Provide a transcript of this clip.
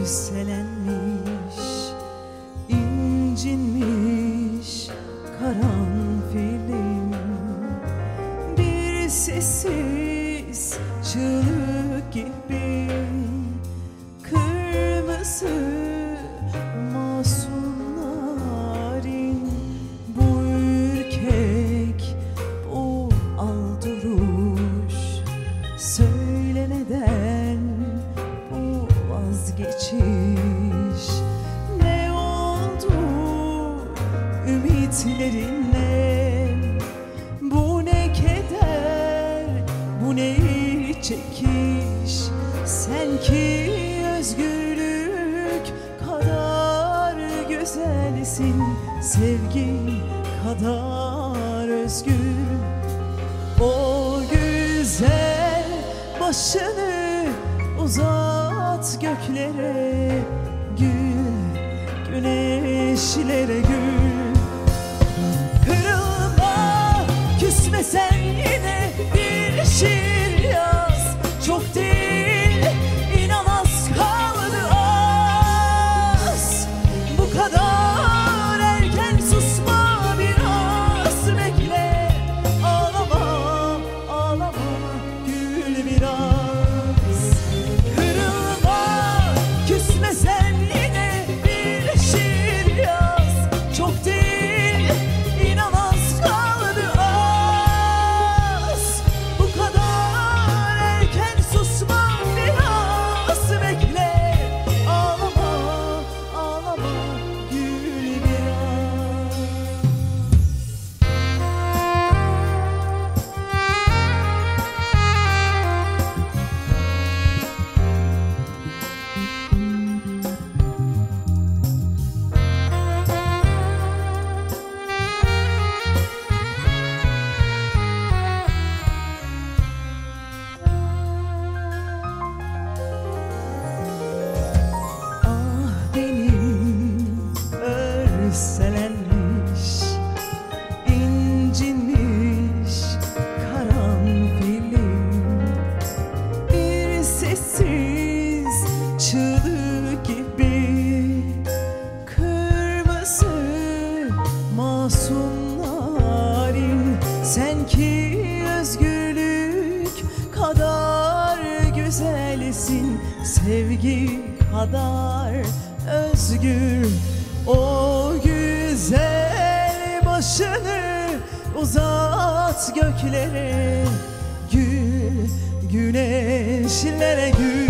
Örselenmiş, incinmiş karanfilim. Bir sessiz çığlık gibi Kırmızı ümitlerinle Bu ne keder bu ne çekiş. Sen ki özgürlük kadar güzelsin. Sevgi kadar özgür. O güzel başını uzat göklere Gül, güneşlere gül auf dich. Sen ki özgürlük kadar güzelsin Sevgi kadar özgür. O güzel başını uzat göklere Gül, güneşlere gül